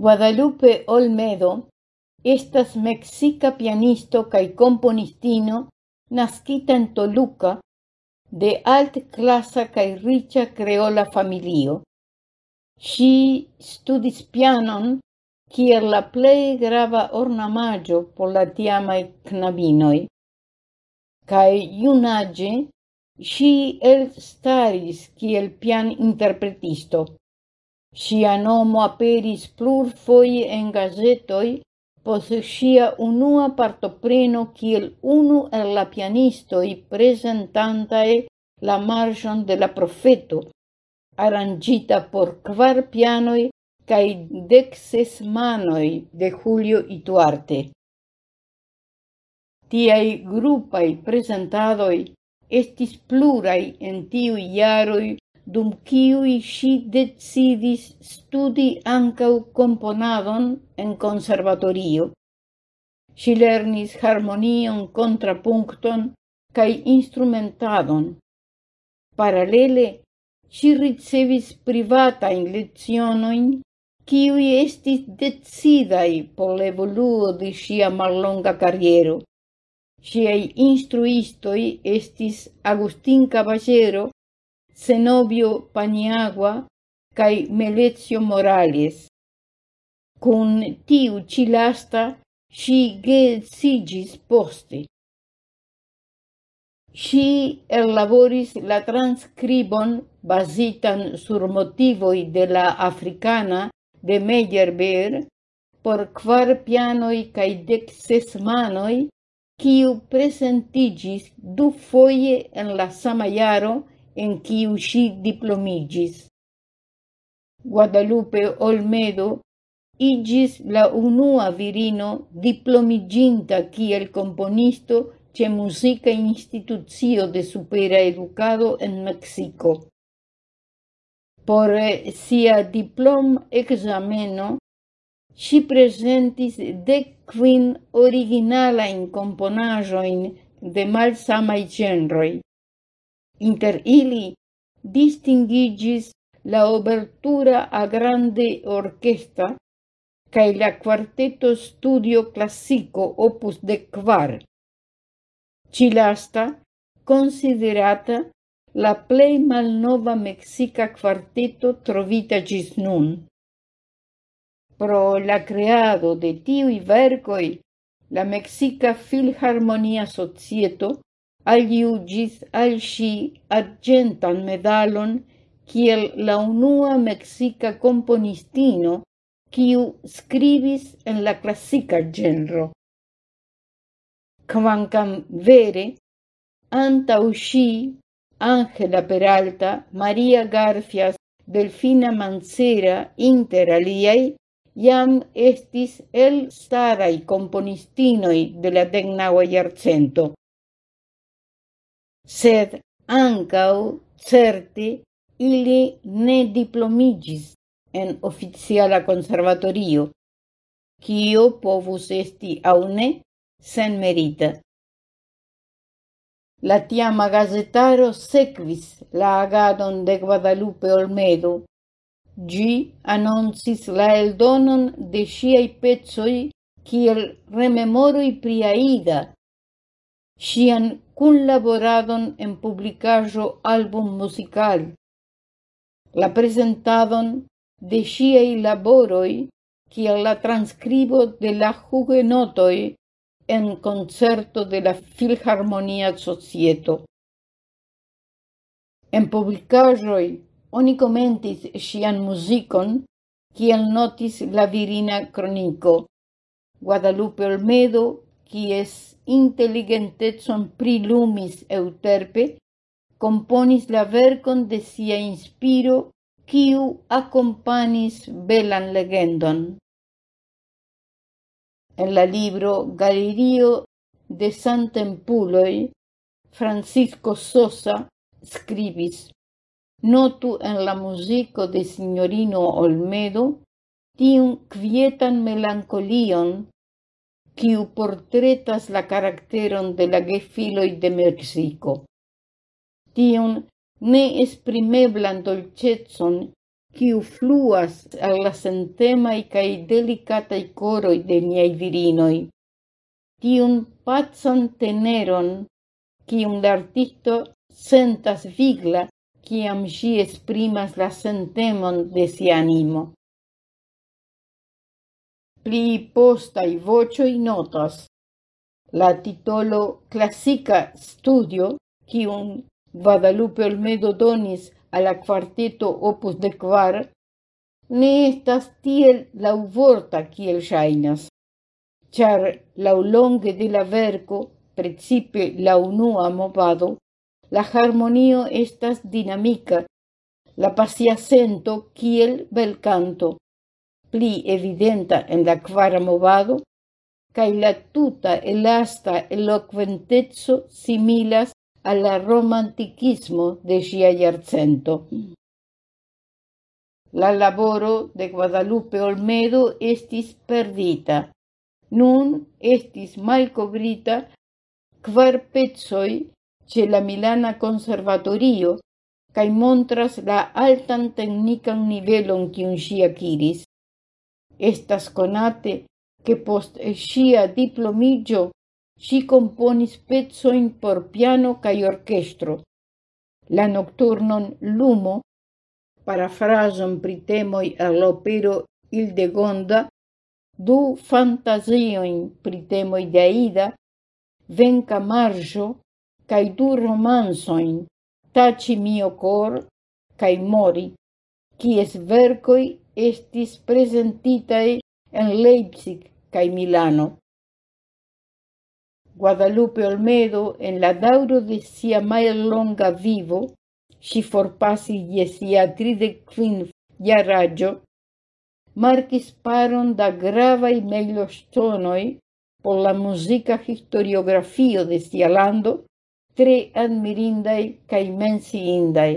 Guadalupe Olmedo estas mexica pianisto cae componistino nascita en Toluca de alt clasa cae richa creola familio. Si studis pianon kier la plei grava ornamaggio por la tiamai knabinoi. Cae iunage, si el staris kiel pian interpretisto. Sia nomo aperis foi en gazetoi, pos sia unua partopreno kiel unu el la pianistoi presentantae la marjon de la Profeto, arrangita por kvar pianoi cae dexes manoi de Julio Ituarte. Tiai grupai presentadoi estis plurai en tiuj iaroi dum kiui si decidis studi ancau componadon en conservatorio. Si lernis harmonion, contrapuncton cae instrumentadon. Paralele, si ricevis privatajn lezionoin kiuj estis decidai por evoluo de sia mallonga carriero. Siei instruistoi estis Agustin Caballero Zenobio Paniagua cae Melezio Morales. Cun tiu cilasta si geetsigis poste. Si elaboris la transcribon basitan sur motivoi de la africana de Meyerbeer por quar pianoi cae dec ses manoi, quiu presentigis du foie en la sama iaro en quiu si diplomigis. Guadalupe Olmedo igis la unua virino diplomiginta kiel componisto ce musica institucio de supera educado en Mexico. Por sia diplom-ekzameno ŝi de dek originala in komponaĵojn de malsamai genroi. Inter ili distingigis la obertura a grande orchestra cae la quarteto studio classico opus de quar. Cilasta, considerata la plei malnova mexica quarteto trovita gis nun. Pro la creado de tiui vercoi, la Mexica Filharmonia Societo aliugis al si argentan medalon kiel la unua mexica componistino kiu scribis en la classica genro. Quancam vere, antau si Angela Peralta, Maria Garfias, Delfina Mancera, inter aliai, iam estis el starai componistinoi de la decnaua iarcento sed ancau certe ili ne diplomigis en oficiala conservatorio, cio povus esti au ne sen merita. La tiama gazetaro sequis la agadon de Guadalupe Olmedo. Gi anoncis la eldonon de sciai pecoj kiel rememoroj pri priaida, sian collaboradon en publicajo album musical. La presentadon de siei laboroi kiel la transcribo de la hugenotoi en concerto de la Philharmonia Societo. En publicajoi oni comentis sian musicon kiel notis la virina cronico. Guadalupe Olmedo quies inteligentezon prilumis Euterpe, componis la vercon de sia inspiro, quiu accompanis belan legendon. En la libro Galerio de Santempuloi, Francisco Sosa scribis Notu en la musico de signorino Olmedo tiun quietan melancolion quiu portretas la caracteron de la gefiloi de Mexico. Tion neesprimeblan dolcetson quiu fluas al la sentemai cae delicatai coroi de miei virinoi. Tiun pacan teneron, quium la sentas vigla, quiam si esprimas la sentemon de si animo. pli postaj voĉoj notas la titolo Klasika Studio, kiun Guadalupe Olmedo donis al la Opus de Kvar, ne estas tiel laŭvorta kiel ŝajnas, ĉar laŭlonge de la verko, precipe la unua movado, la harmonio estas dinamica, la pasia sento kiel belcanto. pli evidenta en la quara movado, cae la tuta elasta eloquentezo similas al romanticismo de sia iarcento. La laboro de Guadalupe Olmedo estis perdita. Nun estis malcobrita kvar pezoi ce la Milana Conservatorio cae montras la altan tecnican nivelon cium si aciris. Estas conate che post sia diplomigio si componis pezzoin por piano cae orchestro. La nocturnon lumo, parafrason pritemoi all'opero Ildegonda, du fantasioin pritemoi de Aida, venca marjo, cae du romansoin, taci mio cor, cae mori, quies vercoi estis presentitaj en Leipzig cae Milano. Guadalupe Olmedo, en la dauro de sia mallonga vivo, si forpasi je sia tridek raggio, markis paron da gravaj mejloŝtonoj por la musica historiografio de sia lando, tre admirindaj kaj indai.